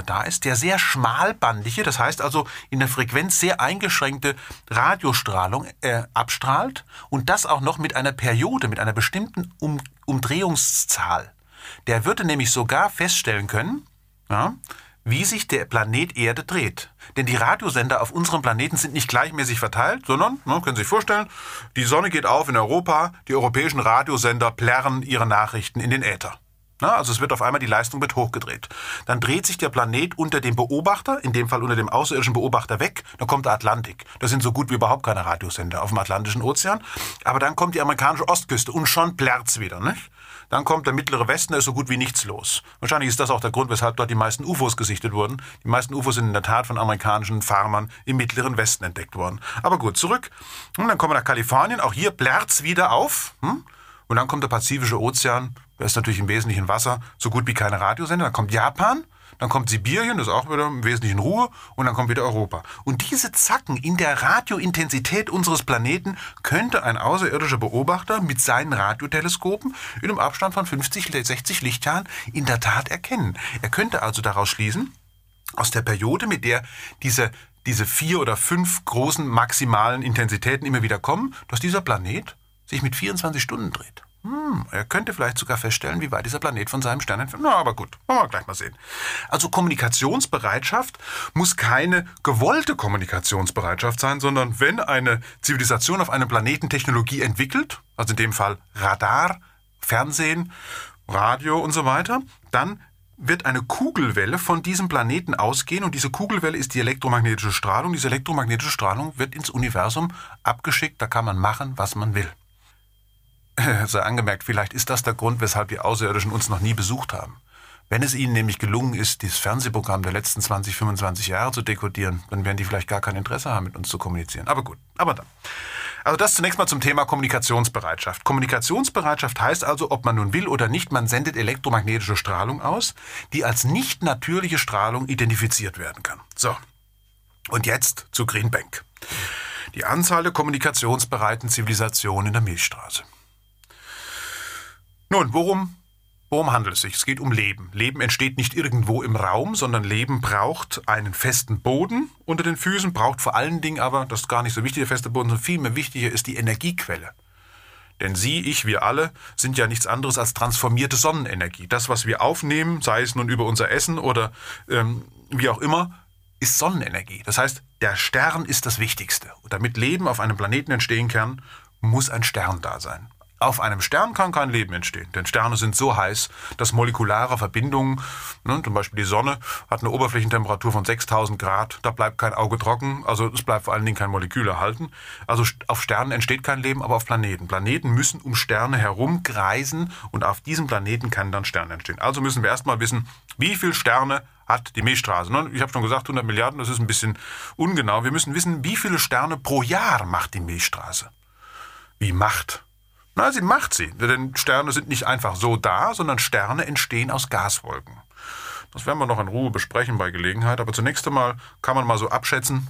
Radiosender da ist, der sehr schmalbandige, das heißt also in der Frequenz sehr eingeschränkte Radiostrahlung äh, abstrahlt und das auch noch mit einer Periode, mit einer bestimmten um Umdrehungszahl. Der würde nämlich sogar feststellen können, ja, wie sich der Planet Erde dreht. Denn die Radiosender auf unserem Planeten sind nicht gleichmäßig verteilt, sondern, ne, können Sie sich vorstellen, die Sonne geht auf in Europa, die europäischen Radiosender plärren ihre Nachrichten in den Äther. Na, also es wird auf einmal die Leistung wird hochgedreht. Dann dreht sich der Planet unter dem Beobachter, in dem Fall unter dem außerirdischen Beobachter weg, dann kommt der Atlantik. Das sind so gut wie überhaupt keine Radiosender auf dem Atlantischen Ozean. Aber dann kommt die amerikanische Ostküste und schon plärrt's wieder, nicht? Dann kommt der mittlere Westen, da ist so gut wie nichts los. Wahrscheinlich ist das auch der Grund, weshalb dort die meisten UFOs gesichtet wurden. Die meisten UFOs sind in der Tat von amerikanischen Farmern im mittleren Westen entdeckt worden. Aber gut, zurück. Und dann kommen wir nach Kalifornien. Auch hier plärrt's wieder auf. Hm? Und dann kommt der Pazifische Ozean. Da ist natürlich im Wesentlichen Wasser, so gut wie keine Radiosender. Dann kommt Japan. Dann kommt Sibirien, das ist auch wieder im Wesentlichen Ruhe, und dann kommt wieder Europa. Und diese Zacken in der Radiointensität unseres Planeten könnte ein außerirdischer Beobachter mit seinen Radioteleskopen in einem Abstand von 50, 60 Lichtjahren in der Tat erkennen. Er könnte also daraus schließen, aus der Periode, mit der diese diese vier oder fünf großen maximalen Intensitäten immer wieder kommen, dass dieser Planet sich mit 24 Stunden dreht. Hm, er könnte vielleicht sogar feststellen, wie weit dieser Planet von seinem Stern entfernt ist. Na, aber gut, wollen wir gleich mal sehen. Also Kommunikationsbereitschaft muss keine gewollte Kommunikationsbereitschaft sein, sondern wenn eine Zivilisation auf einem Planeten Technologie entwickelt, also in dem Fall Radar, Fernsehen, Radio und so weiter, dann wird eine Kugelwelle von diesem Planeten ausgehen und diese Kugelwelle ist die elektromagnetische Strahlung. Diese elektromagnetische Strahlung wird ins Universum abgeschickt, da kann man machen, was man will. sei angemerkt, vielleicht ist das der Grund, weshalb die Außerirdischen uns noch nie besucht haben. Wenn es ihnen nämlich gelungen ist, dieses Fernsehprogramm der letzten 20, 25 Jahre zu dekodieren, dann werden die vielleicht gar kein Interesse haben, mit uns zu kommunizieren. Aber gut, aber dann. Also das zunächst mal zum Thema Kommunikationsbereitschaft. Kommunikationsbereitschaft heißt also, ob man nun will oder nicht, man sendet elektromagnetische Strahlung aus, die als nicht natürliche Strahlung identifiziert werden kann. So. Und jetzt zu Greenbank. Die Anzahl der kommunikationsbereiten Zivilisationen in der Milchstraße. Nun, worum, worum handelt es sich? Es geht um Leben. Leben entsteht nicht irgendwo im Raum, sondern Leben braucht einen festen Boden unter den Füßen, braucht vor allen Dingen aber, das ist gar nicht so wichtig, der feste Boden, sondern vielmehr wichtiger ist die Energiequelle. Denn Sie, ich, wir alle sind ja nichts anderes als transformierte Sonnenenergie. Das, was wir aufnehmen, sei es nun über unser Essen oder ähm, wie auch immer, ist Sonnenenergie. Das heißt, der Stern ist das Wichtigste. Und damit Leben auf einem Planeten entstehen kann, muss ein Stern da sein. Auf einem Stern kann kein Leben entstehen, denn Sterne sind so heiß, dass molekulare Verbindungen, ne, zum Beispiel die Sonne, hat eine Oberflächentemperatur von 6000 Grad, da bleibt kein Auge trocken, also es bleibt vor allen Dingen kein Molekül erhalten. Also auf Sternen entsteht kein Leben, aber auf Planeten. Planeten müssen um Sterne herum kreisen und auf diesem Planeten kann dann Sterne entstehen. Also müssen wir erstmal wissen, wie viele Sterne hat die Milchstraße. Ne? Ich habe schon gesagt, 100 Milliarden, das ist ein bisschen ungenau. Wir müssen wissen, wie viele Sterne pro Jahr macht die Milchstraße. Wie macht? Na, sie macht sie. Denn Sterne sind nicht einfach so da, sondern Sterne entstehen aus Gaswolken. Das werden wir noch in Ruhe besprechen bei Gelegenheit. Aber zunächst einmal kann man mal so abschätzen,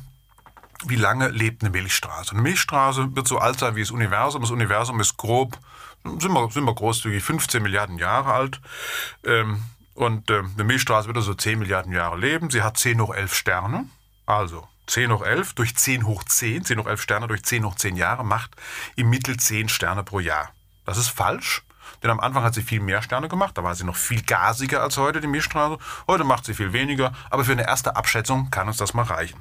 wie lange lebt eine Milchstraße. Eine Milchstraße wird so alt sein wie das Universum. Das Universum ist grob, sind wir, sind wir großzügig, 15 Milliarden Jahre alt. Ähm, und äh, eine Milchstraße wird also 10 Milliarden Jahre leben. Sie hat 10 hoch 11 Sterne. Also 10 hoch 11 durch 10 hoch 10, 10 hoch 11 Sterne durch 10 hoch 10 Jahre macht im Mittel 10 Sterne pro Jahr. Das ist falsch, denn am Anfang hat sie viel mehr Sterne gemacht, da war sie noch viel gasiger als heute, die Milchstraße. Heute macht sie viel weniger, aber für eine erste Abschätzung kann uns das mal reichen.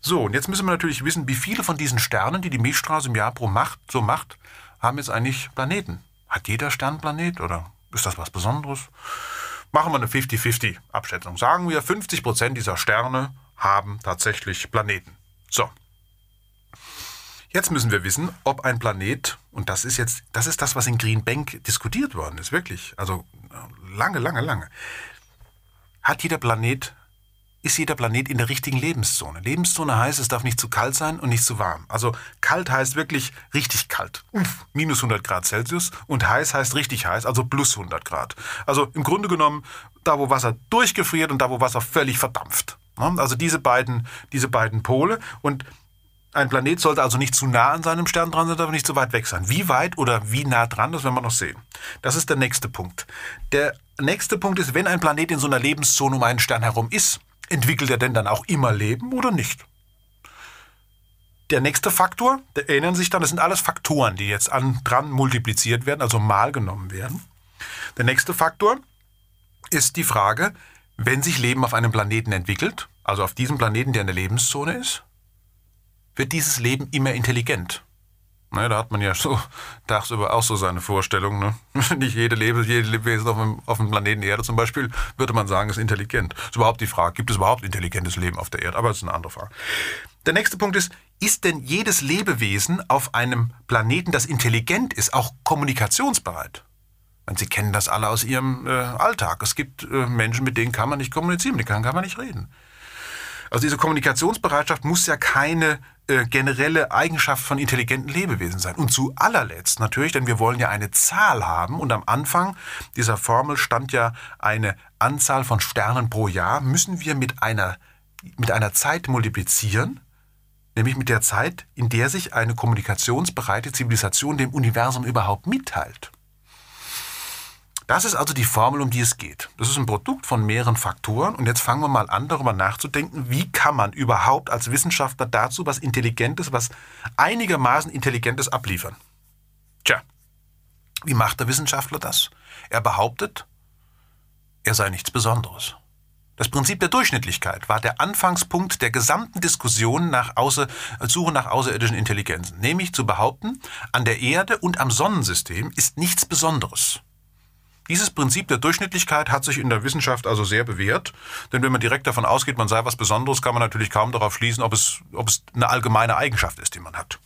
So, und jetzt müssen wir natürlich wissen, wie viele von diesen Sternen, die die Milchstraße im Jahr pro macht, so macht, haben jetzt eigentlich Planeten. Hat jeder Stern Planet oder ist das was Besonderes? Machen wir eine 50-50-Abschätzung. Sagen wir, 50 Prozent dieser Sterne haben tatsächlich Planeten. So. Jetzt müssen wir wissen, ob ein Planet, und das ist jetzt, das ist das, was in Green Bank diskutiert worden ist, wirklich, also lange, lange, lange. Hat jeder Planet, ist jeder Planet in der richtigen Lebenszone? Lebenszone heißt, es darf nicht zu kalt sein und nicht zu warm. Also kalt heißt wirklich richtig kalt, Uff, minus 100 Grad Celsius, und heiß heißt richtig heiß, also plus 100 Grad. Also im Grunde genommen, da wo Wasser durchgefriert und da wo Wasser völlig verdampft. Also diese beiden, diese beiden Pole. Und ein Planet sollte also nicht zu nah an seinem Stern dran sein, aber nicht zu weit weg sein. Wie weit oder wie nah dran, das werden wir noch sehen. Das ist der nächste Punkt. Der nächste Punkt ist, wenn ein Planet in so einer Lebenszone um einen Stern herum ist, entwickelt er denn dann auch immer Leben oder nicht? Der nächste Faktor, der erinnern sich dann, das sind alles Faktoren, die jetzt an, dran multipliziert werden, also mal genommen werden. Der nächste Faktor ist die Frage, wenn sich Leben auf einem Planeten entwickelt, also auf diesem Planeten, der in der Lebenszone ist, wird dieses Leben immer intelligent. Ne, da hat man ja so tagsüber auch so seine Vorstellungen. Ne? Nicht jede Lebe, jede Lebewesen auf dem, auf dem Planeten Erde zum Beispiel, würde man sagen, ist intelligent. Das ist überhaupt die Frage, gibt es überhaupt intelligentes Leben auf der Erde? Aber das ist eine andere Frage. Der nächste Punkt ist, ist denn jedes Lebewesen auf einem Planeten, das intelligent ist, auch kommunikationsbereit? Sie kennen das alle aus Ihrem äh, Alltag. Es gibt äh, Menschen, mit denen kann man nicht kommunizieren, mit denen kann man nicht reden. Also diese Kommunikationsbereitschaft muss ja keine äh, generelle Eigenschaft von intelligenten Lebewesen sein. Und zu allerletzt natürlich, denn wir wollen ja eine Zahl haben und am Anfang dieser Formel stand ja eine Anzahl von Sternen pro Jahr, müssen wir mit einer, mit einer Zeit multiplizieren, nämlich mit der Zeit, in der sich eine kommunikationsbereite Zivilisation dem Universum überhaupt mitteilt. Das ist also die Formel, um die es geht. Das ist ein Produkt von mehreren Faktoren. Und jetzt fangen wir mal an, darüber nachzudenken, wie kann man überhaupt als Wissenschaftler dazu was Intelligentes, was einigermaßen Intelligentes abliefern. Tja, wie macht der Wissenschaftler das? Er behauptet, er sei nichts Besonderes. Das Prinzip der Durchschnittlichkeit war der Anfangspunkt der gesamten Diskussion nach Außer, Suche nach außerirdischen Intelligenzen, nämlich zu behaupten, an der Erde und am Sonnensystem ist nichts Besonderes. Dieses Prinzip der Durchschnittlichkeit hat sich in der Wissenschaft also sehr bewährt, denn wenn man direkt davon ausgeht, man sei was Besonderes, kann man natürlich kaum darauf schließen, ob es, ob es eine allgemeine Eigenschaft ist, die man hat.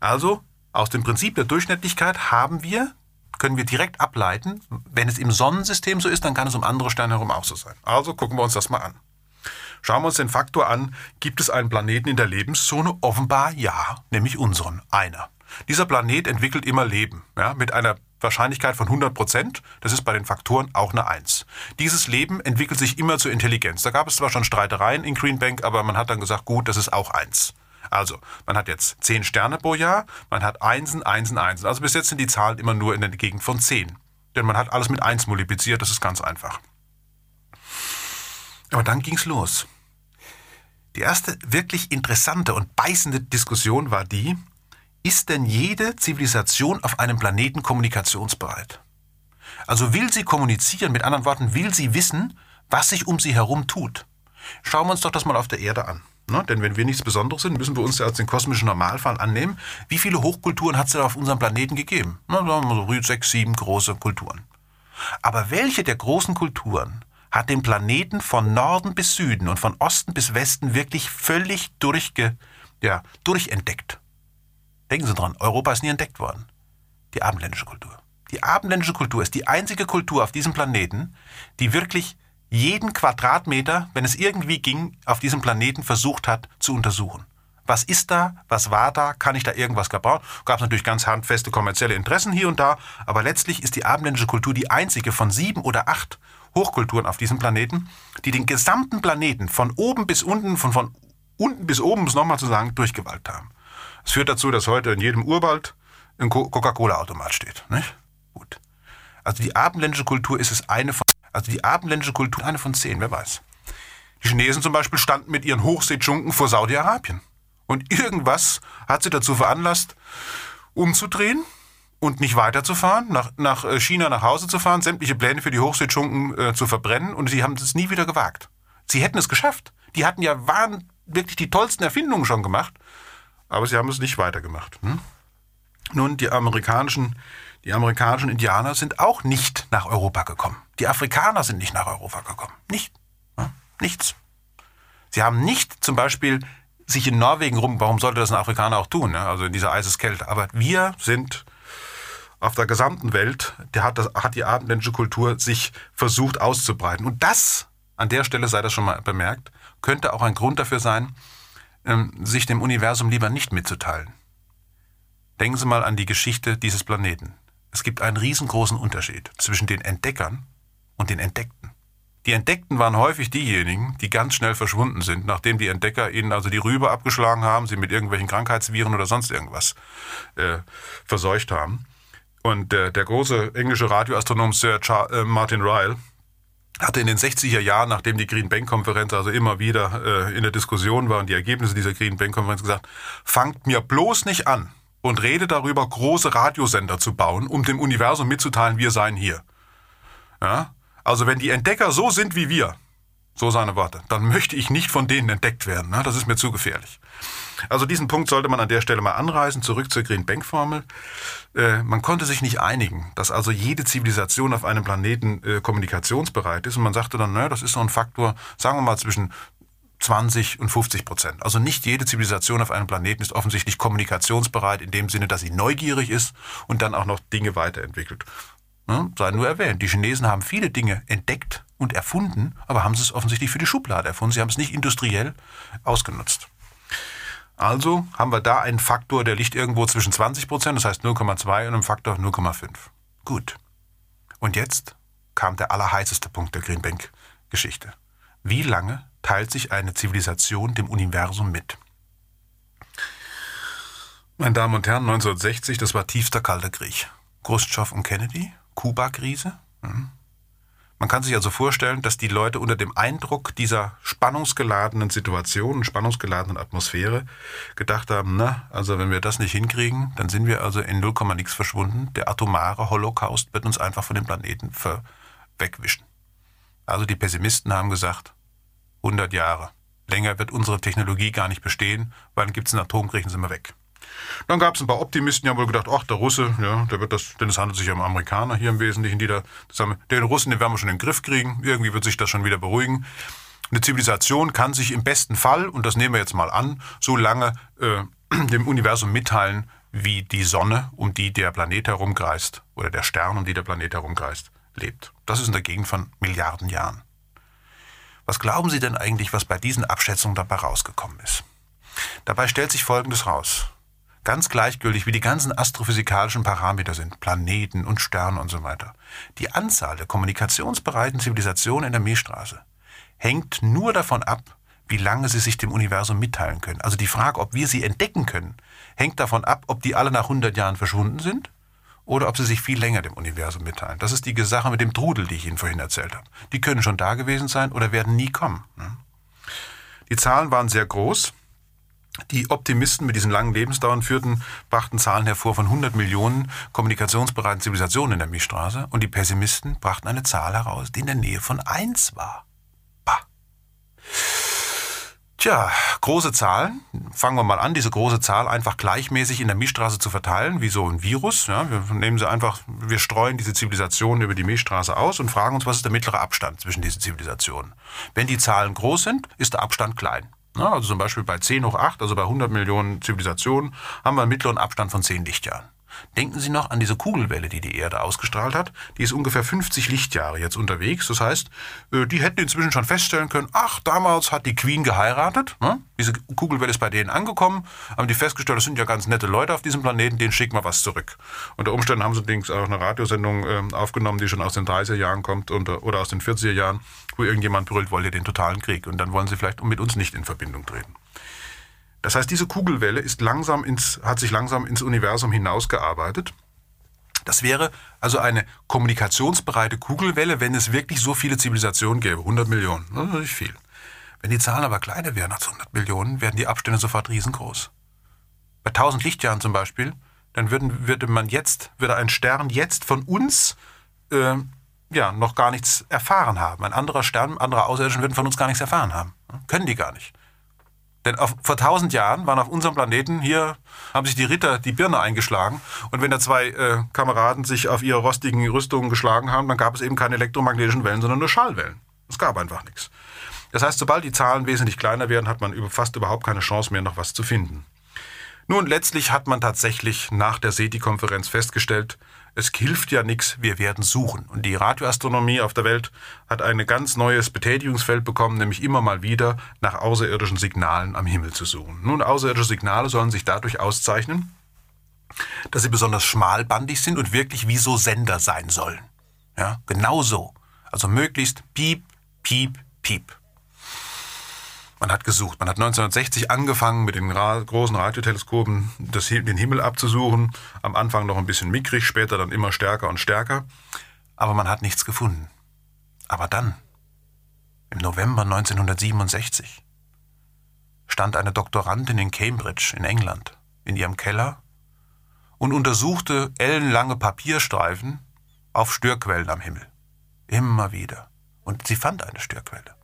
Also, aus dem Prinzip der Durchschnittlichkeit haben wir, können wir direkt ableiten, wenn es im Sonnensystem so ist, dann kann es um andere Sterne herum auch so sein. Also gucken wir uns das mal an. Schauen wir uns den Faktor an, gibt es einen Planeten in der Lebenszone? Offenbar ja, nämlich unseren, einer. Dieser Planet entwickelt immer Leben, ja, mit einer Wahrscheinlichkeit von 100 Prozent. Das ist bei den Faktoren auch eine 1. Dieses Leben entwickelt sich immer zur Intelligenz. Da gab es zwar schon Streitereien in Greenbank, aber man hat dann gesagt, gut, das ist auch 1. Also, man hat jetzt 10 Sterne pro Jahr, man hat Einsen, Einsen, Einsen. Also bis jetzt sind die Zahlen immer nur in der Gegend von 10. Denn man hat alles mit 1 multipliziert, das ist ganz einfach. Aber dann ging's los. Die erste wirklich interessante und beißende Diskussion war die, ist denn jede Zivilisation auf einem Planeten kommunikationsbereit? Also will sie kommunizieren, mit anderen Worten, will sie wissen, was sich um sie herum tut? Schauen wir uns doch das mal auf der Erde an. Ne? Denn wenn wir nichts Besonderes sind, müssen wir uns ja als den kosmischen Normalfall annehmen. Wie viele Hochkulturen hat es denn auf unserem Planeten gegeben? Na, so sechs, sieben große Kulturen. Aber welche der großen Kulturen hat den Planeten von Norden bis Süden und von Osten bis Westen wirklich völlig durchge, ja, durchentdeckt? Denken Sie dran, Europa ist nie entdeckt worden. Die abendländische Kultur. Die abendländische Kultur ist die einzige Kultur auf diesem Planeten, die wirklich jeden Quadratmeter, wenn es irgendwie ging, auf diesem Planeten versucht hat zu untersuchen. Was ist da? Was war da? Kann ich da irgendwas gebaut? Gab es natürlich ganz handfeste kommerzielle Interessen hier und da, aber letztlich ist die abendländische Kultur die einzige von sieben oder acht Hochkulturen auf diesem Planeten, die den gesamten Planeten von oben bis unten, von, von unten bis oben, um es nochmal zu sagen, durchgewalkt haben. Es führt dazu, dass heute in jedem Urwald ein Coca-Cola-Automat steht. Nicht? Gut. Also die abendländische Kultur ist es eine von, also die abendländische Kultur eine von zehn, wer weiß. Die Chinesen zum Beispiel standen mit ihren Hochseetschunken vor Saudi-Arabien. Und irgendwas hat sie dazu veranlasst, umzudrehen und nicht weiterzufahren, nach, nach äh, China nach Hause zu fahren, sämtliche Pläne für die Hochseetschunken äh, zu verbrennen und sie haben es nie wieder gewagt. Sie hätten es geschafft. Die hatten ja waren wirklich die tollsten Erfindungen schon gemacht aber sie haben es nicht weitergemacht. Hm? Nun, die amerikanischen, die amerikanischen Indianer sind auch nicht nach Europa gekommen. Die Afrikaner sind nicht nach Europa gekommen. Nicht. Hm? Nichts. Sie haben nicht zum Beispiel sich in Norwegen rum, warum sollte das ein Afrikaner auch tun, ne? also in dieser Eiseskälte. Aber wir sind auf der gesamten Welt, der hat, das, hat die abendländische Kultur sich versucht auszubreiten. Und das, an der Stelle sei das schon mal bemerkt, könnte auch ein Grund dafür sein, ähm, sich dem Universum lieber nicht mitzuteilen. Denken Sie mal an die Geschichte dieses Planeten. Es gibt einen riesengroßen Unterschied zwischen den Entdeckern und den Entdeckten. Die Entdeckten waren häufig diejenigen, die ganz schnell verschwunden sind, nachdem die Entdecker ihnen also die Rübe abgeschlagen haben, sie mit irgendwelchen Krankheitsviren oder sonst irgendwas äh, verseucht haben. Und der, der große englische Radioastronom Sir Char äh, Martin Ryle hatte in den 60er Jahren, nachdem die Green Bank Konferenz also immer wieder äh, in der Diskussion war und die Ergebnisse dieser Green Bank Konferenz gesagt, fangt mir bloß nicht an und rede darüber, große Radiosender zu bauen, um dem Universum mitzuteilen, wir seien hier. Ja? Also wenn die Entdecker so sind wie wir, so seine Worte, dann möchte ich nicht von denen entdeckt werden. Ne? Das ist mir zu gefährlich. Also diesen Punkt sollte man an der Stelle mal anreißen. Zurück zur Green Bank Formel. Äh, man konnte sich nicht einigen, dass also jede Zivilisation auf einem Planeten äh, kommunikationsbereit ist. Und man sagte dann, naja, das ist so ein Faktor, sagen wir mal zwischen 20 und 50 Prozent. Also nicht jede Zivilisation auf einem Planeten ist offensichtlich kommunikationsbereit in dem Sinne, dass sie neugierig ist und dann auch noch Dinge weiterentwickelt. Ne? Sei nur erwähnt, die Chinesen haben viele Dinge entdeckt und erfunden, aber haben sie es offensichtlich für die Schublade erfunden. Sie haben es nicht industriell ausgenutzt. Also haben wir da einen Faktor, der liegt irgendwo zwischen 20 Prozent, das heißt 0,2 und einem Faktor 0,5. Gut. Und jetzt kam der allerheißeste Punkt der Greenbank-Geschichte. Wie lange teilt sich eine Zivilisation dem Universum mit? Meine Damen und Herren, 1960, das war tiefster kalter Krieg. Khrushchev und Kennedy, Kuba-Krise. Man kann sich also vorstellen, dass die Leute unter dem Eindruck dieser spannungsgeladenen Situation, spannungsgeladenen Atmosphäre gedacht haben, na, also wenn wir das nicht hinkriegen, dann sind wir also in 0, nix verschwunden. Der atomare Holocaust wird uns einfach von dem Planeten wegwischen. Also die Pessimisten haben gesagt, 100 Jahre. Länger wird unsere Technologie gar nicht bestehen, weil dann gibt es einen Atomkrieg und sind wir weg. Dann gab es ein paar Optimisten, die haben wohl gedacht, ach, der Russe, ja, der wird das, denn es handelt sich ja um Amerikaner hier im Wesentlichen, die da zusammen, den Russen, den werden wir schon in den Griff kriegen, irgendwie wird sich das schon wieder beruhigen. Eine Zivilisation kann sich im besten Fall, und das nehmen wir jetzt mal an, so lange äh, dem Universum mitteilen, wie die Sonne, um die der Planet herumkreist, oder der Stern, um die der Planet herumkreist, lebt. Das ist in der Gegend von Milliarden Jahren. Was glauben Sie denn eigentlich, was bei diesen Abschätzungen dabei rausgekommen ist? Dabei stellt sich Folgendes raus ganz gleichgültig, wie die ganzen astrophysikalischen Parameter sind, Planeten und Sterne und so weiter. Die Anzahl der kommunikationsbereiten Zivilisationen in der Milchstraße hängt nur davon ab, wie lange sie sich dem Universum mitteilen können. Also die Frage, ob wir sie entdecken können, hängt davon ab, ob die alle nach 100 Jahren verschwunden sind oder ob sie sich viel länger dem Universum mitteilen. Das ist die Sache mit dem Trudel, die ich Ihnen vorhin erzählt habe. Die können schon da gewesen sein oder werden nie kommen. Ne? Die Zahlen waren sehr groß. Die Optimisten mit diesen langen Lebensdauern führten, brachten Zahlen hervor von 100 Millionen kommunikationsbereiten Zivilisationen in der Milchstraße und die Pessimisten brachten eine Zahl heraus, die in der Nähe von 1 war. Bah. Tja, große Zahlen. Fangen wir mal an, diese große Zahl einfach gleichmäßig in der Milchstraße zu verteilen, wie so ein Virus. Ja, wir nehmen sie einfach, wir streuen diese Zivilisationen über die Milchstraße aus und fragen uns, was ist der mittlere Abstand zwischen diesen Zivilisationen. Wenn die Zahlen groß sind, ist der Abstand klein. Also zum Beispiel bei 10 hoch 8, also bei 100 Millionen Zivilisationen, haben wir einen mittleren Abstand von 10 Lichtjahren. Denken Sie noch an diese Kugelwelle, die die Erde ausgestrahlt hat. Die ist ungefähr 50 Lichtjahre jetzt unterwegs. Das heißt, äh, die hätten inzwischen schon feststellen können, ach, damals hat die Queen geheiratet. Ne? Diese Kugelwelle ist bei denen angekommen, haben die festgestellt, das sind ja ganz nette Leute auf diesem Planeten, denen schicken wir was zurück. Unter Umständen haben sie allerdings auch eine Radiosendung ähm, aufgenommen, die schon aus den 30er Jahren kommt oder aus den 40er Jahren, wo irgendjemand brüllt, wollt ihr den totalen Krieg. Und dann wollen sie vielleicht mit uns nicht in Verbindung treten. Das heißt, diese Kugelwelle ist langsam ins, hat sich langsam ins Universum hinausgearbeitet. Das wäre also eine kommunikationsbereite Kugelwelle, wenn es wirklich so viele Zivilisationen gäbe. 100 Millionen, das ist nicht viel. Wenn die Zahlen aber kleiner wären als 100 Millionen, wären die Abstände sofort riesengroß. Bei 1000 Lichtjahren zum Beispiel, dann würden, würde man jetzt, würde ein Stern jetzt von uns äh, ja, noch gar nichts erfahren haben. Ein anderer Stern, andere Außerirdischen würden von uns gar nichts erfahren haben. Können die gar nicht. Denn auf, vor tausend Jahren waren auf unserem Planeten hier, haben sich die Ritter die Birne eingeschlagen. Und wenn da zwei äh, Kameraden sich auf ihre rostigen Rüstungen geschlagen haben, dann gab es eben keine elektromagnetischen Wellen, sondern nur Schallwellen. Es gab einfach nichts. Das heißt, sobald die Zahlen wesentlich kleiner werden, hat man fast überhaupt keine Chance mehr, noch was zu finden. Nun, letztlich hat man tatsächlich nach der SETI-Konferenz festgestellt, es hilft ja nichts, wir werden suchen. Und die Radioastronomie auf der Welt hat ein ganz neues Betätigungsfeld bekommen, nämlich immer mal wieder nach außerirdischen Signalen am Himmel zu suchen. Nun, außerirdische Signale sollen sich dadurch auszeichnen, dass sie besonders schmalbandig sind und wirklich wie so Sender sein sollen. Ja, genau so. Also möglichst piep, piep, piep. Man hat gesucht. Man hat 1960 angefangen, mit den großen Radioteleskopen das, den Himmel abzusuchen. Am Anfang noch ein bisschen mickrig, später dann immer stärker und stärker. Aber man hat nichts gefunden. Aber dann, im November 1967, stand eine Doktorandin in Cambridge in England in ihrem Keller und untersuchte ellenlange Papierstreifen auf Störquellen am Himmel. Immer wieder. Und sie fand eine Störquelle.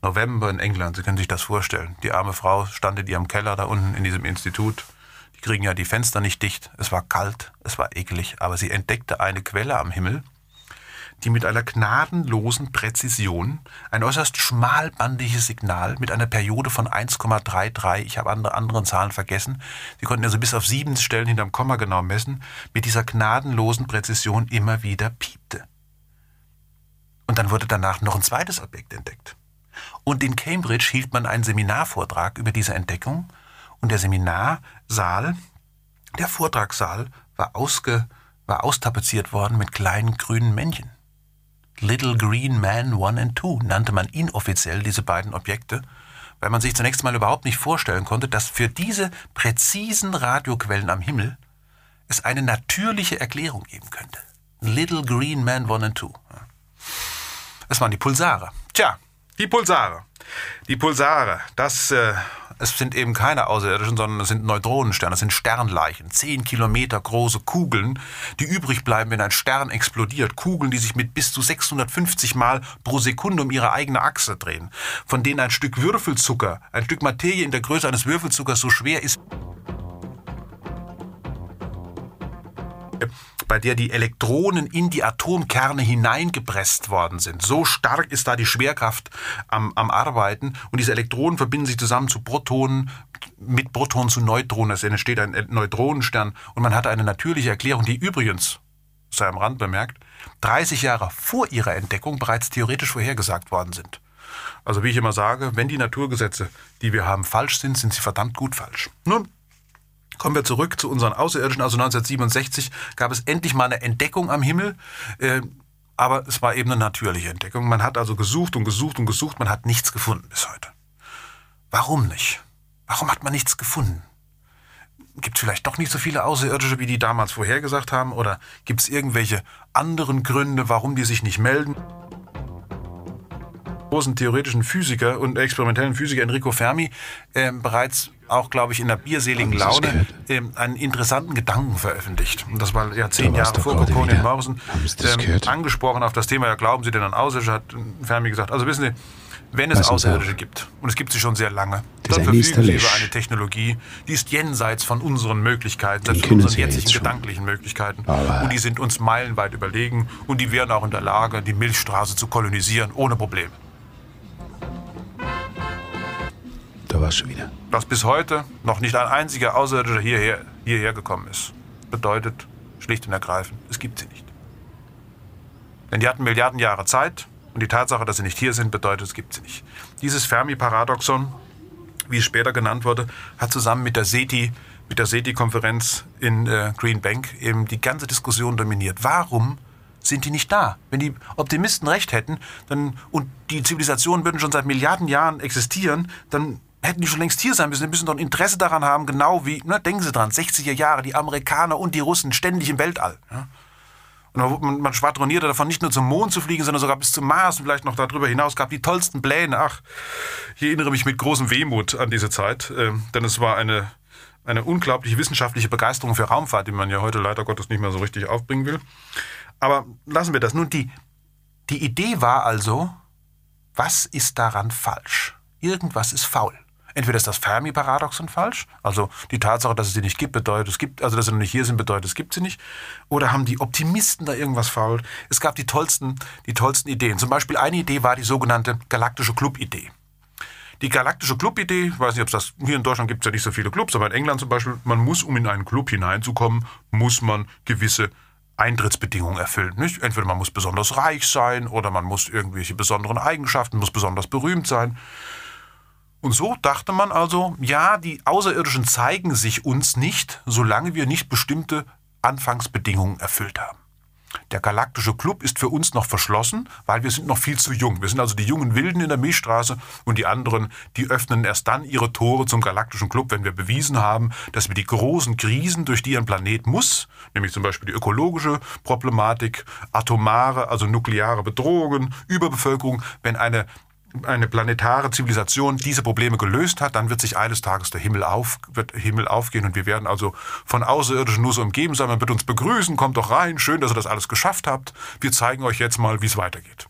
November in England, Sie können sich das vorstellen. Die arme Frau stand in ihrem Keller da unten in diesem Institut. Die kriegen ja die Fenster nicht dicht. Es war kalt, es war eklig, aber sie entdeckte eine Quelle am Himmel, die mit einer gnadenlosen Präzision ein äußerst schmalbandiges Signal mit einer Periode von 1,33, ich habe andere anderen Zahlen vergessen, sie konnten also bis auf sieben Stellen hinterm Komma genau messen, mit dieser gnadenlosen Präzision immer wieder piepte. Und dann wurde danach noch ein zweites Objekt entdeckt. Und in Cambridge hielt man einen Seminarvortrag über diese Entdeckung und der Seminarsaal, der Vortragssaal war, ausge, war austapeziert worden mit kleinen grünen Männchen. Little Green Man One and Two nannte man inoffiziell diese beiden Objekte, weil man sich zunächst mal überhaupt nicht vorstellen konnte, dass für diese präzisen Radioquellen am Himmel es eine natürliche Erklärung geben könnte. Little Green Man One and Two. Das waren die Pulsare. Tja, die Pulsare. Die Pulsare, das äh, es sind eben keine Außerirdischen, sondern es sind Neutronensterne, es sind Sternleichen, zehn Kilometer große Kugeln, die übrig bleiben, wenn ein Stern explodiert. Kugeln, die sich mit bis zu 650 Mal pro Sekunde um ihre eigene Achse drehen, von denen ein Stück Würfelzucker, ein Stück Materie in der Größe eines Würfelzuckers so schwer ist, bei der die Elektronen in die Atomkerne hineingepresst worden sind. So stark ist da die Schwerkraft am, am Arbeiten und diese Elektronen verbinden sich zusammen zu Protonen, mit Protonen zu Neutronen. Es entsteht ein Neutronenstern und man hat eine natürliche Erklärung, die übrigens, sei am Rand bemerkt, 30 Jahre vor ihrer Entdeckung bereits theoretisch vorhergesagt worden sind. Also wie ich immer sage, wenn die Naturgesetze, die wir haben, falsch sind, sind sie verdammt gut falsch. Nun, Kommen wir zurück zu unseren Außerirdischen. Also 1967 gab es endlich mal eine Entdeckung am Himmel. Äh, aber es war eben eine natürliche Entdeckung. Man hat also gesucht und gesucht und gesucht. Man hat nichts gefunden bis heute. Warum nicht? Warum hat man nichts gefunden? Gibt es vielleicht doch nicht so viele Außerirdische, wie die damals vorhergesagt haben? Oder gibt es irgendwelche anderen Gründe, warum die sich nicht melden? Großen theoretischen Physiker und experimentellen Physiker Enrico Fermi äh, bereits auch, glaube ich, in der bierseligen Laune äh, einen interessanten Gedanken veröffentlicht. Und das war ja zehn Jahre vor Copernicus und Morrison ähm, angesprochen auf das Thema, ja, glauben Sie denn an Außerirdische, hat Fermi gesagt. Also wissen Sie, wenn es Außerirdische gibt, und es gibt sie schon sehr lange, dann verfügen sie über eine Technologie, die ist jenseits von unseren Möglichkeiten, selbst von unseren jetzigen gedanklichen Möglichkeiten. Aber und die sind uns meilenweit überlegen und die wären auch in der Lage, die Milchstraße zu kolonisieren, ohne Probleme. Da war schon wieder. Dass bis heute noch nicht ein einziger Außerirdischer hierher, hierher gekommen ist, bedeutet schlicht und ergreifend, es gibt sie nicht. Denn die hatten Milliarden Jahre Zeit und die Tatsache, dass sie nicht hier sind, bedeutet, es gibt sie nicht. Dieses Fermi-Paradoxon, wie es später genannt wurde, hat zusammen mit der SETI, mit der SETI-Konferenz in äh, Green Bank eben die ganze Diskussion dominiert. Warum sind die nicht da. Wenn die Optimisten recht hätten dann, und die Zivilisationen würden schon seit Milliarden Jahren existieren, dann hätten die schon längst hier sein müssen. Die müssen doch ein Interesse daran haben, genau wie, ne, denken Sie dran, 60er Jahre, die Amerikaner und die Russen ständig im Weltall. Ja? Und man, man schwadronierte davon, nicht nur zum Mond zu fliegen, sondern sogar bis zum Mars und vielleicht noch darüber hinaus. gab die tollsten Pläne. Ach, ich erinnere mich mit großem Wehmut an diese Zeit, äh, denn es war eine, eine unglaubliche wissenschaftliche Begeisterung für Raumfahrt, die man ja heute leider Gottes nicht mehr so richtig aufbringen will. Aber lassen wir das. Nun, die, die Idee war also, was ist daran falsch? Irgendwas ist faul. Entweder ist das Fermi-Paradoxon falsch, also die Tatsache, dass es sie nicht gibt, bedeutet, es gibt, also dass sie noch nicht hier sind, bedeutet, es gibt sie nicht. Oder haben die Optimisten da irgendwas faul? Es gab die tollsten, die tollsten Ideen. Zum Beispiel eine Idee war die sogenannte galaktische Club-Idee. Die galaktische Club-Idee, ich weiß nicht, ob das, hier in Deutschland gibt es ja nicht so viele Clubs, aber in England zum Beispiel, man muss, um in einen Club hineinzukommen, muss man gewisse Eintrittsbedingungen erfüllen. Nicht? Entweder man muss besonders reich sein oder man muss irgendwelche besonderen Eigenschaften, muss besonders berühmt sein. Und so dachte man also, ja, die Außerirdischen zeigen sich uns nicht, solange wir nicht bestimmte Anfangsbedingungen erfüllt haben. Der galaktische Club ist für uns noch verschlossen, weil wir sind noch viel zu jung. Wir sind also die jungen Wilden in der Milchstraße und die anderen, die öffnen erst dann ihre Tore zum galaktischen Club, wenn wir bewiesen haben, dass wir die großen Krisen, durch die ein Planet muss, nämlich zum Beispiel die ökologische Problematik, atomare, also nukleare Bedrohungen, Überbevölkerung, wenn eine eine planetare Zivilisation diese Probleme gelöst hat, dann wird sich eines Tages der Himmel, auf, wird Himmel aufgehen und wir werden also von Außerirdischen nur so umgeben sein. Man wird uns begrüßen, kommt doch rein, schön, dass ihr das alles geschafft habt. Wir zeigen euch jetzt mal, wie es weitergeht.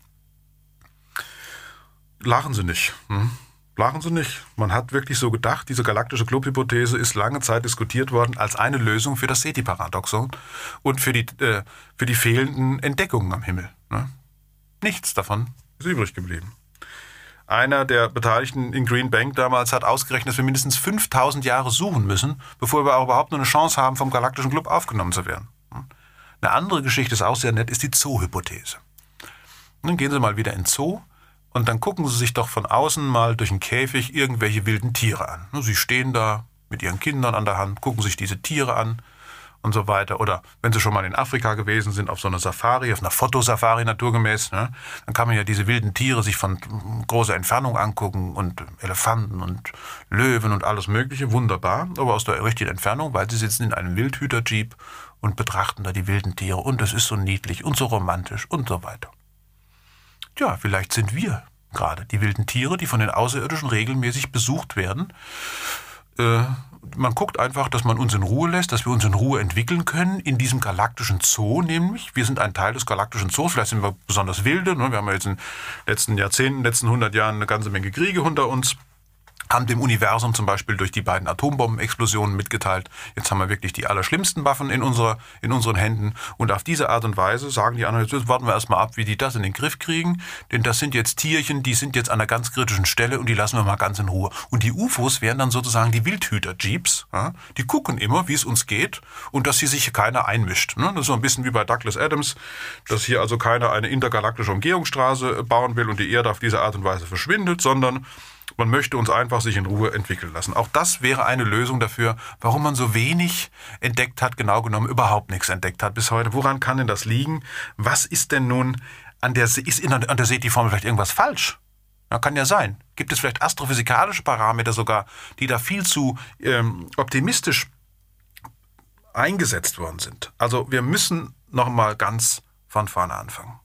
Lachen Sie nicht. Hm? Lachen Sie nicht. Man hat wirklich so gedacht, diese galaktische Clubhypothese ist lange Zeit diskutiert worden als eine Lösung für das SETI-Paradoxon und für die, äh, für die fehlenden Entdeckungen am Himmel. Ne? Nichts davon ist übrig geblieben. Einer der Beteiligten in Green Bank damals hat ausgerechnet, dass wir mindestens 5000 Jahre suchen müssen, bevor wir auch überhaupt nur eine Chance haben, vom Galaktischen Club aufgenommen zu werden. Eine andere Geschichte ist auch sehr nett, ist die Zoo-Hypothese. Dann gehen Sie mal wieder in Zoo und dann gucken Sie sich doch von außen mal durch einen Käfig irgendwelche wilden Tiere an. Sie stehen da mit Ihren Kindern an der Hand, gucken sich diese Tiere an und so weiter. Oder wenn Sie schon mal in Afrika gewesen sind, auf so einer Safari, auf einer Fotosafari naturgemäß, ne, dann kann man ja diese wilden Tiere sich von großer Entfernung angucken und Elefanten und Löwen und alles Mögliche, wunderbar, aber aus der richtigen Entfernung, weil Sie sitzen in einem Wildhüter-Jeep und betrachten da die wilden Tiere und es ist so niedlich und so romantisch und so weiter. Tja, vielleicht sind wir gerade die wilden Tiere, die von den Außerirdischen regelmäßig besucht werden. Äh, man guckt einfach, dass man uns in Ruhe lässt, dass wir uns in Ruhe entwickeln können in diesem galaktischen Zoo nämlich. Wir sind ein Teil des galaktischen Zoos, vielleicht sind wir besonders wilde. Ne? Wir haben ja jetzt in den letzten Jahrzehnten, letzten 100 Jahren eine ganze Menge Kriege unter uns haben dem Universum zum Beispiel durch die beiden Atombombenexplosionen mitgeteilt, jetzt haben wir wirklich die allerschlimmsten Waffen in, unserer, in unseren Händen. Und auf diese Art und Weise sagen die anderen, jetzt warten wir erstmal ab, wie die das in den Griff kriegen. Denn das sind jetzt Tierchen, die sind jetzt an einer ganz kritischen Stelle und die lassen wir mal ganz in Ruhe. Und die UFOs wären dann sozusagen die Wildhüter-Jeeps. Ja? Die gucken immer, wie es uns geht und dass hier sich keiner einmischt. Ne? Das ist so ein bisschen wie bei Douglas Adams, dass hier also keiner eine intergalaktische Umgehungsstraße bauen will und die Erde auf diese Art und Weise verschwindet, sondern man möchte uns einfach sich in Ruhe entwickeln lassen. Auch das wäre eine Lösung dafür, warum man so wenig entdeckt hat, genau genommen überhaupt nichts entdeckt hat bis heute. Woran kann denn das liegen? Was ist denn nun an der, ist in, an der SETI-Formel vielleicht irgendwas falsch? Ja, kann ja sein. Gibt es vielleicht astrophysikalische Parameter sogar, die da viel zu ähm, optimistisch eingesetzt worden sind? Also wir müssen nochmal ganz von vorne anfangen.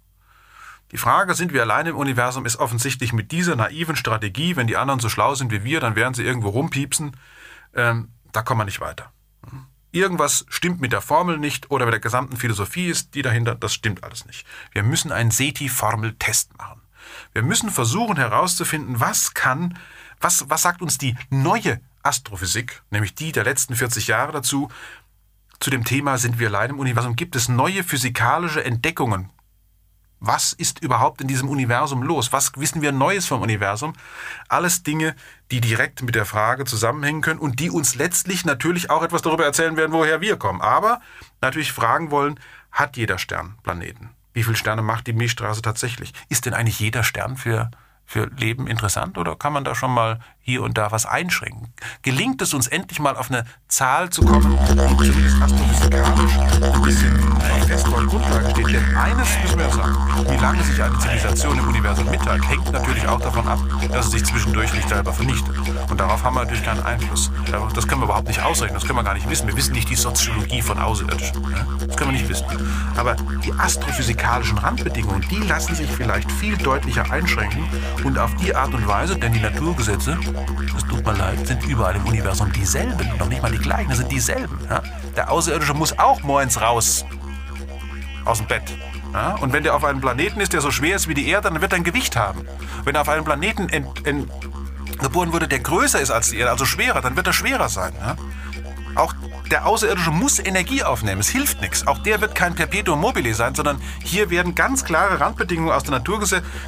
Die Frage, sind wir alleine im Universum, ist offensichtlich mit dieser naiven Strategie, wenn die anderen so schlau sind wie wir, dann werden sie irgendwo rumpiepsen. Ähm, da kommen wir nicht weiter. Irgendwas stimmt mit der Formel nicht oder mit der gesamten Philosophie ist die dahinter, das stimmt alles nicht. Wir müssen einen SETI-Formel-Test machen. Wir müssen versuchen herauszufinden, was kann, was, was sagt uns die neue Astrophysik, nämlich die der letzten 40 Jahre dazu, zu dem Thema sind wir allein im Universum, gibt es neue physikalische Entdeckungen, was ist überhaupt in diesem Universum los? Was wissen wir Neues vom Universum? Alles Dinge, die direkt mit der Frage zusammenhängen können und die uns letztlich natürlich auch etwas darüber erzählen werden, woher wir kommen. Aber natürlich fragen wollen, hat jeder Stern Planeten? Wie viele Sterne macht die Milchstraße tatsächlich? Ist denn eigentlich jeder Stern für, für Leben interessant oder kann man da schon mal hier und da was einschränken? Gelingt es uns endlich mal auf eine Zahl zu kommen, die zumindest astrophysikalisch ein bisschen fest auf Grundlage steht? Denn eines müssen wir sagen, wie lange sich eine Zivilisation im Universum mitteilt, hängt natürlich auch davon ab, dass es sich zwischendurch nicht selber vernichtet. Und darauf haben wir natürlich keinen Einfluss. Das können wir überhaupt nicht ausrechnen, das können wir gar nicht wissen. Wir wissen nicht die Soziologie von Außerirdischen. Das können wir nicht wissen. Aber die astrophysikalischen Randbedingungen, die lassen sich vielleicht viel deutlicher einschränken und auf die Art und Weise, denn die Naturgesetze es tut mir leid, sind überall im Universum dieselben. Noch nicht mal die gleichen, das sind dieselben. Ja? Der Außerirdische muss auch morgens raus aus dem Bett. Ja? Und wenn der auf einem Planeten ist, der so schwer ist wie die Erde, dann wird er ein Gewicht haben. Wenn er auf einem Planeten ent, ent, geboren wurde, der größer ist als die Erde, also schwerer, dann wird er schwerer sein. Ja? Auch der Außerirdische muss Energie aufnehmen. Es hilft nichts. Auch der wird kein Perpetuum mobile sein, sondern hier werden ganz klare Randbedingungen aus der Natur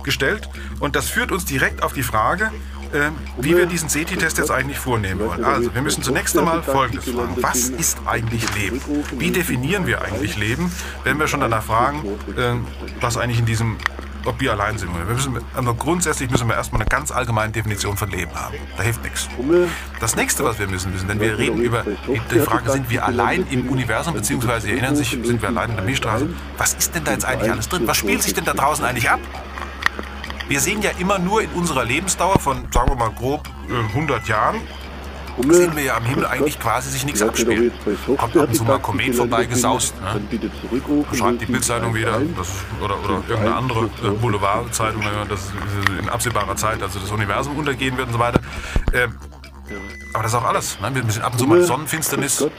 gestellt. Und das führt uns direkt auf die Frage, äh, wie wir diesen SETI-Test jetzt eigentlich vornehmen wollen. Also, wir müssen zunächst einmal Folgendes fragen. Was ist eigentlich Leben? Wie definieren wir eigentlich Leben, wenn wir schon danach fragen, äh, was eigentlich in diesem ob wir allein sind. Wir müssen, also grundsätzlich müssen wir erstmal eine ganz allgemeine Definition von Leben haben. Da hilft nichts. Das nächste, was wir müssen wissen, denn wir reden über die, Frage, sind wir allein im Universum, beziehungsweise erinnern sich, sind wir allein in der Milchstraße? Was ist denn da jetzt eigentlich alles drin? Was spielt sich denn da draußen eigentlich ab? Wir sehen ja immer nur in unserer Lebensdauer von, sagen wir mal grob, 100 Jahren, sehen wir ja am Himmel eigentlich quasi sich nichts abspielen. Kommt ab und zu mal Komet vorbei gesaust. Ne? Schreibt die Bildzeitung wieder das, oder, oder irgendeine andere äh, Boulevardzeitung, dass in absehbarer Zeit also das Universum untergehen wird und so weiter. Ähm, aber das ist auch alles. Ne? Wir sind ab und zu mal Sonnenfinsternis. Hm?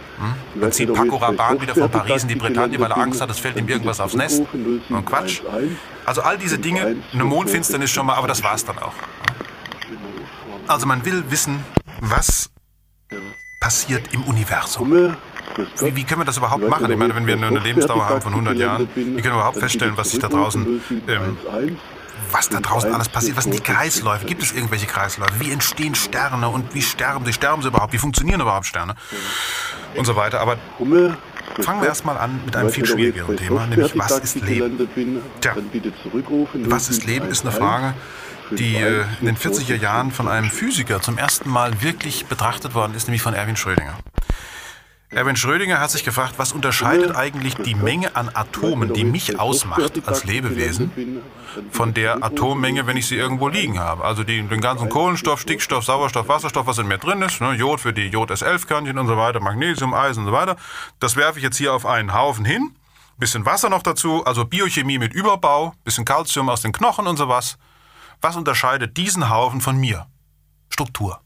Dann zieht Paco Rabanne wieder von Paris in die Bretagne, weil er Angst hat, es fällt ihm irgendwas aufs Nest. Und Quatsch. Also all diese Dinge, eine Mondfinsternis schon mal, aber das war's dann auch. Also man will wissen, was passiert im Universum. Wie, wie, können wir das überhaupt machen? Ich meine, wenn wir eine Lebensdauer haben von 100 Jahren, wie können wir überhaupt feststellen, was sich da draußen, ähm, was da draußen alles passiert? Was sind die Kreisläufe? Gibt es irgendwelche Kreisläufe? Wie entstehen Sterne und wie sterben sie? Sterben sie überhaupt? Wie funktionieren überhaupt Sterne? Und so weiter. Aber fangen wir erstmal an mit einem viel schwierigeren Thema, nämlich was ist Leben? Tja, was ist Leben ist eine Frage, die äh, in den 40er Jahren von einem Physiker zum ersten Mal wirklich betrachtet worden ist, nämlich von Erwin Schrödinger. Erwin Schrödinger hat sich gefragt, was unterscheidet eigentlich die Menge an Atomen, die mich ausmacht als Lebewesen, von der Atommenge, wenn ich sie irgendwo liegen habe. Also die, den ganzen Kohlenstoff, Stickstoff, Sauerstoff, Wasserstoff, was in mir drin ist, ne, Jod für die Jod-S11-Körnchen und so weiter, Magnesium, Eisen und so weiter, das werfe ich jetzt hier auf einen Haufen hin. Bisschen Wasser noch dazu, also Biochemie mit Überbau, bisschen Kalzium aus den Knochen und sowas. Was unterscheidet diesen Haufen von mir? Struktur.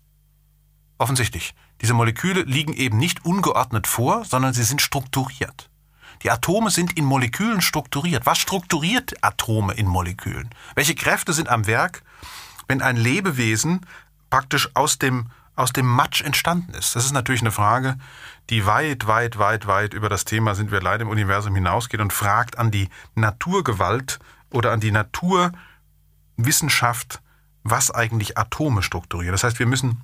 Offensichtlich. Diese Moleküle liegen eben nicht ungeordnet vor, sondern sie sind strukturiert. Die Atome sind in Molekülen strukturiert. Was strukturiert Atome in Molekülen? Welche Kräfte sind am Werk, wenn ein Lebewesen praktisch aus dem, aus dem Matsch entstanden ist? Das ist natürlich eine Frage, die weit, weit, weit, weit über das Thema sind wir leider im Universum hinausgeht und fragt an die Naturgewalt oder an die Natur, Wissenschaft, was eigentlich Atome strukturiert. Das heißt, wir müssen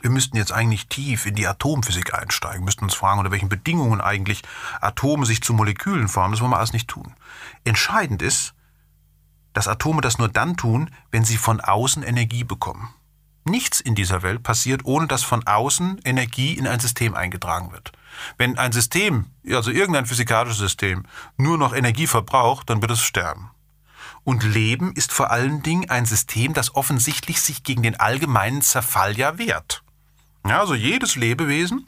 wir müssten jetzt eigentlich tief in die Atomphysik einsteigen, müssten uns fragen, unter welchen Bedingungen eigentlich Atome sich zu Molekülen formen. Das wollen wir alles nicht tun. Entscheidend ist, dass Atome das nur dann tun, wenn sie von außen Energie bekommen. Nichts in dieser Welt passiert, ohne dass von außen Energie in ein System eingetragen wird. Wenn ein System, also irgendein physikalisches System, nur noch Energie verbraucht, dann wird es sterben. Und Leben ist vor allen Dingen ein System, das offensichtlich sich gegen den allgemeinen Zerfall ja wehrt. Ja, also jedes Lebewesen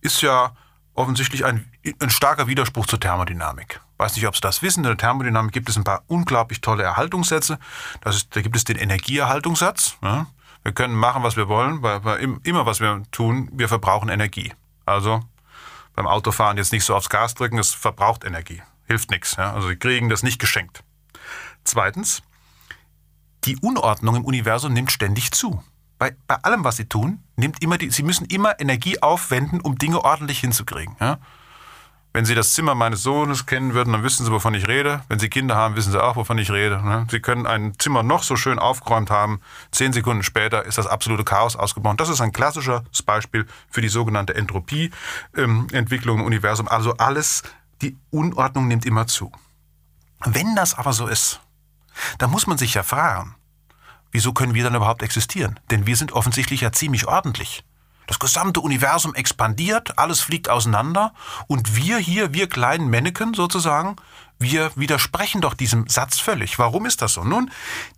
ist ja offensichtlich ein, ein starker Widerspruch zur Thermodynamik. Weiß nicht, ob Sie das wissen. In der Thermodynamik gibt es ein paar unglaublich tolle Erhaltungssätze. Ist, da gibt es den Energieerhaltungssatz. Ja. Wir können machen, was wir wollen, weil, weil immer was wir tun, wir verbrauchen Energie. Also beim Autofahren jetzt nicht so aufs Gas drücken, es verbraucht Energie. Hilft nichts. Ja. Also wir kriegen das nicht geschenkt. Zweitens, die Unordnung im Universum nimmt ständig zu. Bei, bei allem, was sie tun, nimmt immer die, sie müssen immer Energie aufwenden, um Dinge ordentlich hinzukriegen. Ja? Wenn Sie das Zimmer meines Sohnes kennen würden, dann wissen Sie, wovon ich rede. Wenn Sie Kinder haben, wissen Sie auch, wovon ich rede. Ne? Sie können ein Zimmer noch so schön aufgeräumt haben. Zehn Sekunden später ist das absolute Chaos ausgebrochen. Das ist ein klassisches Beispiel für die sogenannte Entropie-Entwicklung ähm, im Universum. Also alles, die Unordnung nimmt immer zu. Wenn das aber so ist, da muss man sich ja fragen, wieso können wir dann überhaupt existieren? Denn wir sind offensichtlich ja ziemlich ordentlich. Das gesamte Universum expandiert, alles fliegt auseinander und wir hier, wir kleinen Männchen sozusagen, wir widersprechen doch diesem Satz völlig. Warum ist das so? Nun,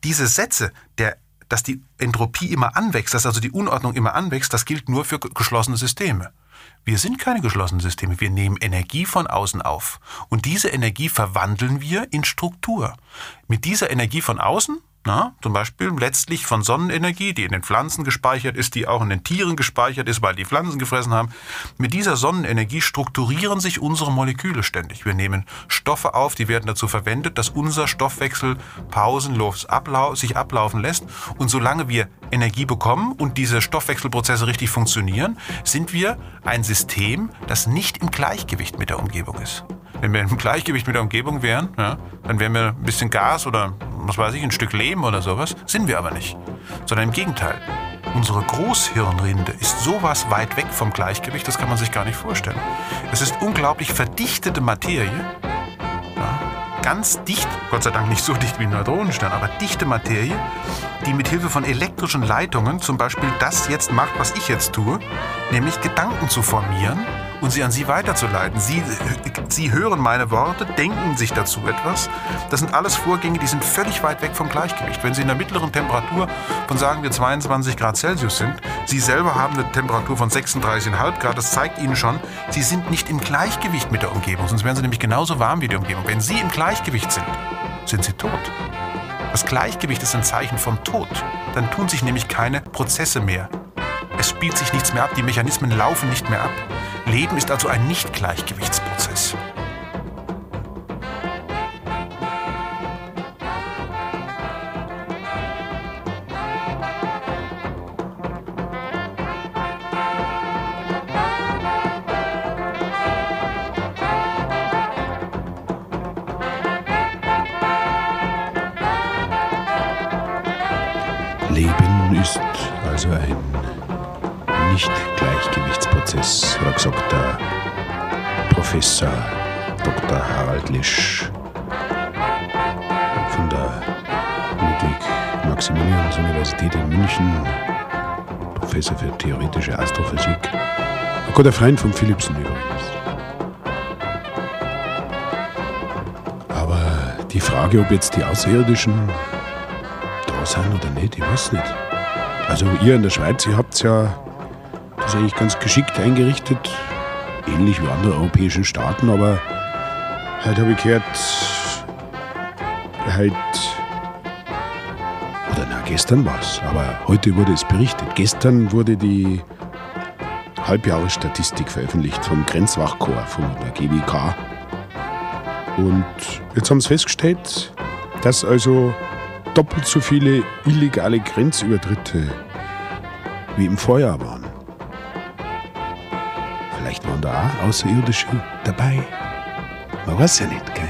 diese Sätze, der, dass die Entropie immer anwächst, dass also die Unordnung immer anwächst, das gilt nur für geschlossene Systeme. Wir sind keine geschlossenen Systeme. Wir nehmen Energie von außen auf. Und diese Energie verwandeln wir in Struktur. Mit dieser Energie von außen na, zum Beispiel letztlich von Sonnenenergie, die in den Pflanzen gespeichert ist, die auch in den Tieren gespeichert ist, weil die Pflanzen gefressen haben. Mit dieser Sonnenenergie strukturieren sich unsere Moleküle ständig. Wir nehmen Stoffe auf, die werden dazu verwendet, dass unser Stoffwechsel pausenlos ablau sich ablaufen lässt. Und solange wir Energie bekommen und diese Stoffwechselprozesse richtig funktionieren, sind wir ein System, das nicht im Gleichgewicht mit der Umgebung ist. Wenn wir im Gleichgewicht mit der Umgebung wären, ja, dann wären wir ein bisschen Gas oder was weiß ich, ein Stück Lehm oder sowas. Sind wir aber nicht. Sondern im Gegenteil. Unsere Großhirnrinde ist sowas weit weg vom Gleichgewicht, das kann man sich gar nicht vorstellen. Es ist unglaublich verdichtete Materie. Ja, ganz dicht, Gott sei Dank nicht so dicht wie ein Neutronenstern, aber dichte Materie, die mit Hilfe von elektrischen Leitungen zum Beispiel das jetzt macht, was ich jetzt tue, nämlich Gedanken zu formieren und sie an Sie weiterzuleiten. Sie, sie hören meine Worte, denken sich dazu etwas. Das sind alles Vorgänge, die sind völlig weit weg vom Gleichgewicht. Wenn Sie in der mittleren Temperatur von sagen wir 22 Grad Celsius sind, Sie selber haben eine Temperatur von 36,5 Grad, das zeigt Ihnen schon, Sie sind nicht im Gleichgewicht mit der Umgebung, sonst wären Sie nämlich genauso warm wie die Umgebung. Wenn Sie im Gleichgewicht sind, sind Sie tot. Das Gleichgewicht ist ein Zeichen vom Tod. Dann tun sich nämlich keine Prozesse mehr. Es spielt sich nichts mehr ab, die Mechanismen laufen nicht mehr ab. Leben ist also ein Nicht-Gleichgewichtsprozess. Leben ist also ein gesagt der Professor Dr. Harald Lisch von der Ludwig-Maximilians-Universität in München, Professor für theoretische Astrophysik, ein guter Freund von Philipsen übrigens. Aber die Frage, ob jetzt die Außerirdischen da sind oder nicht, ich weiß nicht. Also ihr in der Schweiz, ihr habt ja das eigentlich ganz geschickt eingerichtet, ähnlich wie andere europäische Staaten, aber heute habe ich gehört, halt, oder na, gestern war es, aber heute wurde es berichtet. Gestern wurde die Halbjahresstatistik veröffentlicht vom Grenzwachkorps, von der GWK. Und jetzt haben sie festgestellt, dass also doppelt so viele illegale Grenzübertritte wie im Vorjahr waren. Da auch Außerirdische dabei. Man weiß ja nicht, gell?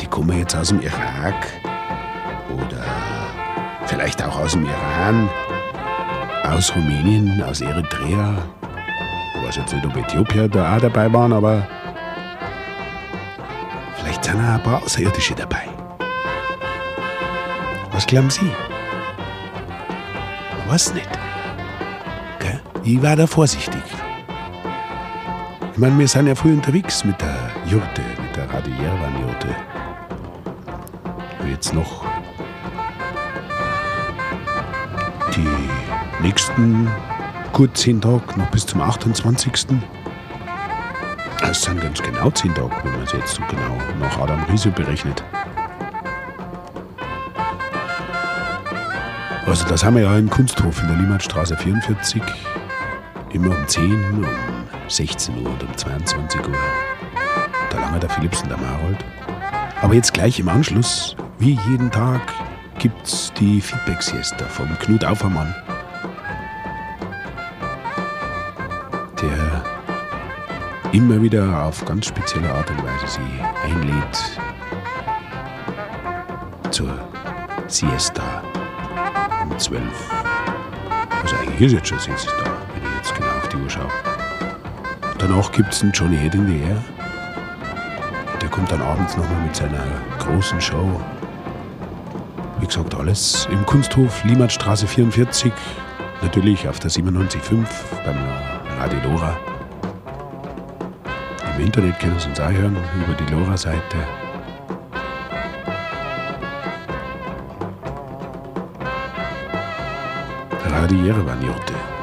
Die kommen jetzt aus dem Irak oder vielleicht auch aus dem Iran, aus Rumänien, aus Eritrea. Ich weiß jetzt nicht, ob Äthiopier da auch dabei waren, aber vielleicht sind auch ein paar Außerirdische dabei. Was glauben Sie? Man weiß nicht. Gell? Ich war da vorsichtig. Ich meine, wir sind ja früh unterwegs mit der Jurte, mit der Radierwan-Jurte. Und jetzt noch die nächsten gut zehn Tage, noch bis zum 28. Das sind ganz genau zehn Tage, wenn man es jetzt so genau nach Adam Riese berechnet. Also das haben wir ja im Kunsthof in der Limatstraße 44. Immer um 10, um 16 Uhr und um 22 Uhr. Da lange der Philips und der Marold. Aber jetzt gleich im Anschluss, wie jeden Tag, gibt's die Feedback-Siesta vom Knut Aufermann. Der immer wieder auf ganz spezielle Art und Weise sie einlädt zur Siesta um 12. Also eigentlich ist jetzt schon Siesta, Danach gibt es einen Johnny Head in the Air. Der kommt dann abends nochmal mit seiner großen Show. Wie gesagt, alles im Kunsthof Limatstraße 44. Natürlich auf der 97.5 beim Radio Lora. Im Internet können Sie uns auch hören über die Lora-Seite. Radio Jerevan Jurte.